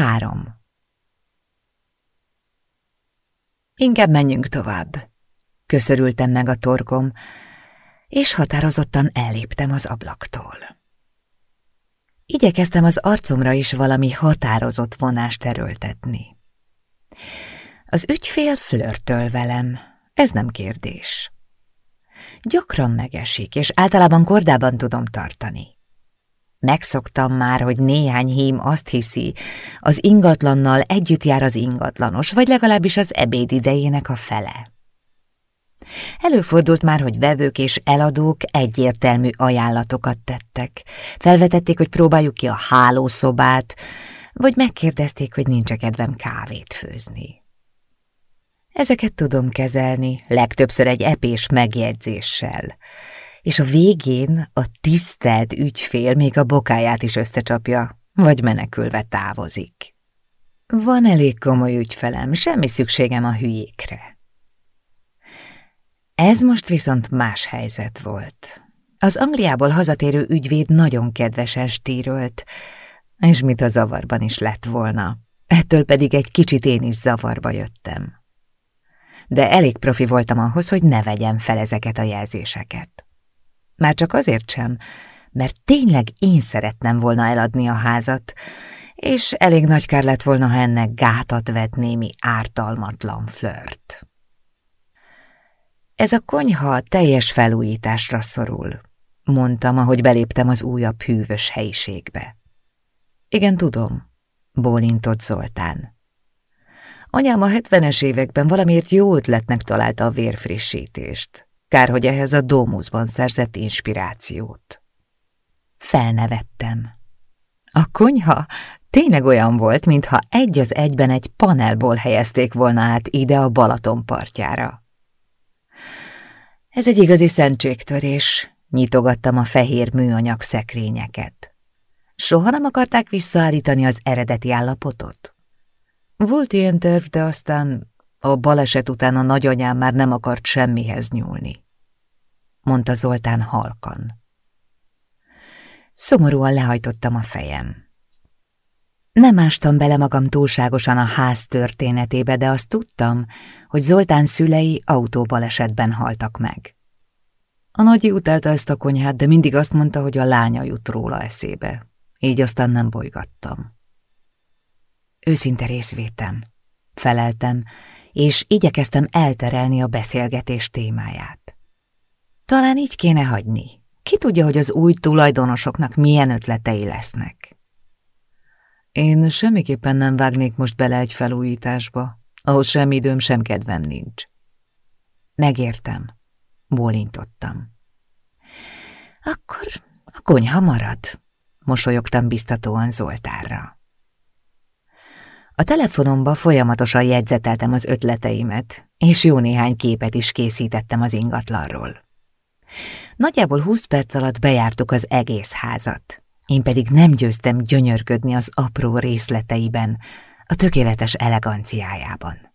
Három. Inkább menjünk tovább. Köszörültem meg a torkom, és határozottan elléptem az ablaktól. Igyekeztem az arcomra is valami határozott vonást erőltetni. Az ügyfél flörtöl velem, ez nem kérdés. Gyakran megesik, és általában kordában tudom tartani. Megszoktam már, hogy néhány hím azt hiszi, az ingatlannal együtt jár az ingatlanos, vagy legalábbis az ebéd idejének a fele. Előfordult már, hogy vevők és eladók egyértelmű ajánlatokat tettek. Felvetették, hogy próbáljuk ki a hálószobát, vagy megkérdezték, hogy nincs -e kedvem kávét főzni. Ezeket tudom kezelni, legtöbbször egy epés megjegyzéssel. És a végén a tisztelt ügyfél még a bokáját is összecsapja, vagy menekülve távozik. Van elég komoly ügyfelem, semmi szükségem a hülyékre. Ez most viszont más helyzet volt. Az Angliából hazatérő ügyvéd nagyon kedvesen stírölt, és mit a zavarban is lett volna. Ettől pedig egy kicsit én is zavarba jöttem. De elég profi voltam ahhoz, hogy ne vegyem fel ezeket a jelzéseket. Már csak azért sem, mert tényleg én szerettem volna eladni a házat, és elég nagy kár lett volna, ha ennek gátat vett némi ártalmatlan flört. Ez a konyha teljes felújításra szorul, mondtam, ahogy beléptem az újabb hűvös helyiségbe. Igen, tudom, bólintott Zoltán. Anyám a hetvenes években valamiért jó ötletnek találta a vérfrissítést. Kár, hogy ehhez a Dómuszban szerzett inspirációt. Felnevettem. A konyha tényleg olyan volt, mintha egy az egyben egy panelból helyezték volna át ide a Balaton partjára. Ez egy igazi szentségtörés, nyitogattam a fehér műanyag szekrényeket. Soha nem akarták visszaállítani az eredeti állapotot? Volt ilyen terv, de aztán a baleset után a nagyanyám már nem akart semmihez nyúlni, mondta Zoltán halkan. Szomorúan lehajtottam a fejem. Nem ástam bele magam túlságosan a ház történetébe, de azt tudtam, hogy Zoltán szülei autóbalesetben haltak meg. A nagyi utálta ezt a konyhát, de mindig azt mondta, hogy a lánya jut róla eszébe. Így aztán nem bolygattam. Őszinte részvétem. Feleltem, és igyekeztem elterelni a beszélgetés témáját. Talán így kéne hagyni. Ki tudja, hogy az új tulajdonosoknak milyen ötletei lesznek. Én semmiképpen nem vágnék most bele egy felújításba, ahhoz sem időm, sem kedvem nincs. Megértem, bólintottam. Akkor a konyha marad, mosolyogtam biztatóan Zoltárra. A telefonomba folyamatosan jegyzeteltem az ötleteimet, és jó néhány képet is készítettem az ingatlanról. Nagyjából húsz perc alatt bejártuk az egész házat, én pedig nem győztem gyönyörködni az apró részleteiben, a tökéletes eleganciájában.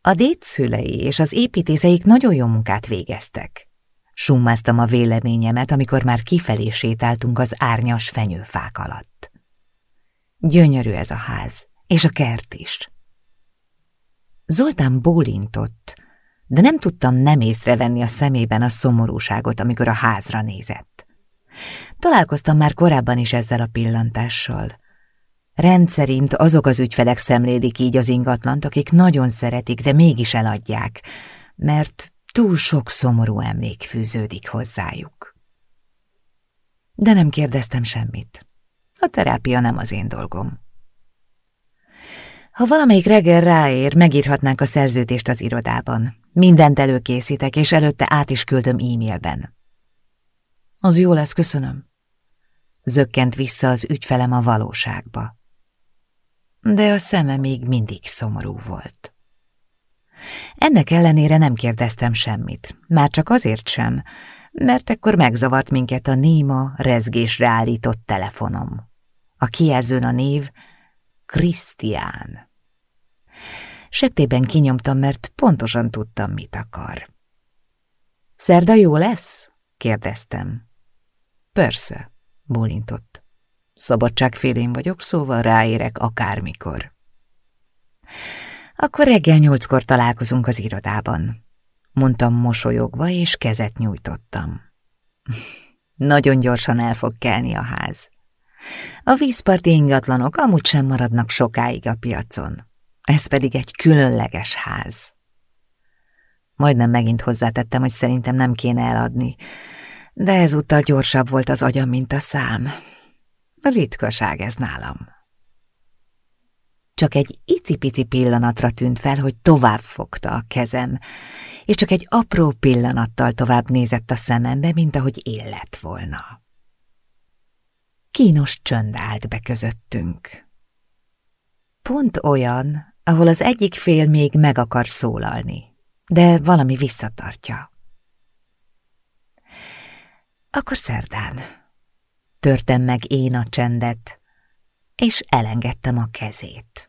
A dédszülei és az építészeik nagyon jó munkát végeztek. Summáztam a véleményemet, amikor már kifelé sétáltunk az árnyas fenyőfák alatt. Gyönyörű ez a ház, és a kert is. Zoltán bólintott, de nem tudtam nem észrevenni a szemében a szomorúságot, amikor a házra nézett. Találkoztam már korábban is ezzel a pillantással. Rendszerint azok az ügyfelek szemlélik így az ingatlant, akik nagyon szeretik, de mégis eladják, mert túl sok szomorú emlék fűződik hozzájuk. De nem kérdeztem semmit. A terápia nem az én dolgom. Ha valamelyik reggel ráér, megírhatnánk a szerződést az irodában. Mindent előkészítek, és előtte át is küldöm e-mailben. Az jó lesz, köszönöm. Zökkent vissza az ügyfelem a valóságba. De a szeme még mindig szomorú volt. Ennek ellenére nem kérdeztem semmit, már csak azért sem, mert ekkor megzavart minket a néma, rezgésre állított telefonom. A kijelzőn a név Krisztián. Septében kinyomtam, mert pontosan tudtam, mit akar. Szerda jó lesz? kérdeztem. Persze, bólintott. Szabadságfélén vagyok, szóval ráérek akármikor. Akkor reggel nyolckor találkozunk az irodában. Mondtam mosolyogva, és kezet nyújtottam. Nagyon gyorsan el fog kelni a ház. A vízparti ingatlanok amúgy sem maradnak sokáig a piacon. Ez pedig egy különleges ház. Majdnem megint hozzátettem, hogy szerintem nem kéne eladni, de ezúttal gyorsabb volt az agyam, mint a szám. Ritkaság ez nálam. Csak egy icipici pillanatra tűnt fel, hogy tovább fogta a kezem, és csak egy apró pillanattal tovább nézett a szemembe, mint ahogy éllett volna. Kínos csönd állt be közöttünk. Pont olyan, ahol az egyik fél még meg akar szólalni, de valami visszatartja. Akkor szerdán. Törtem meg én a csendet, és elengedtem a kezét.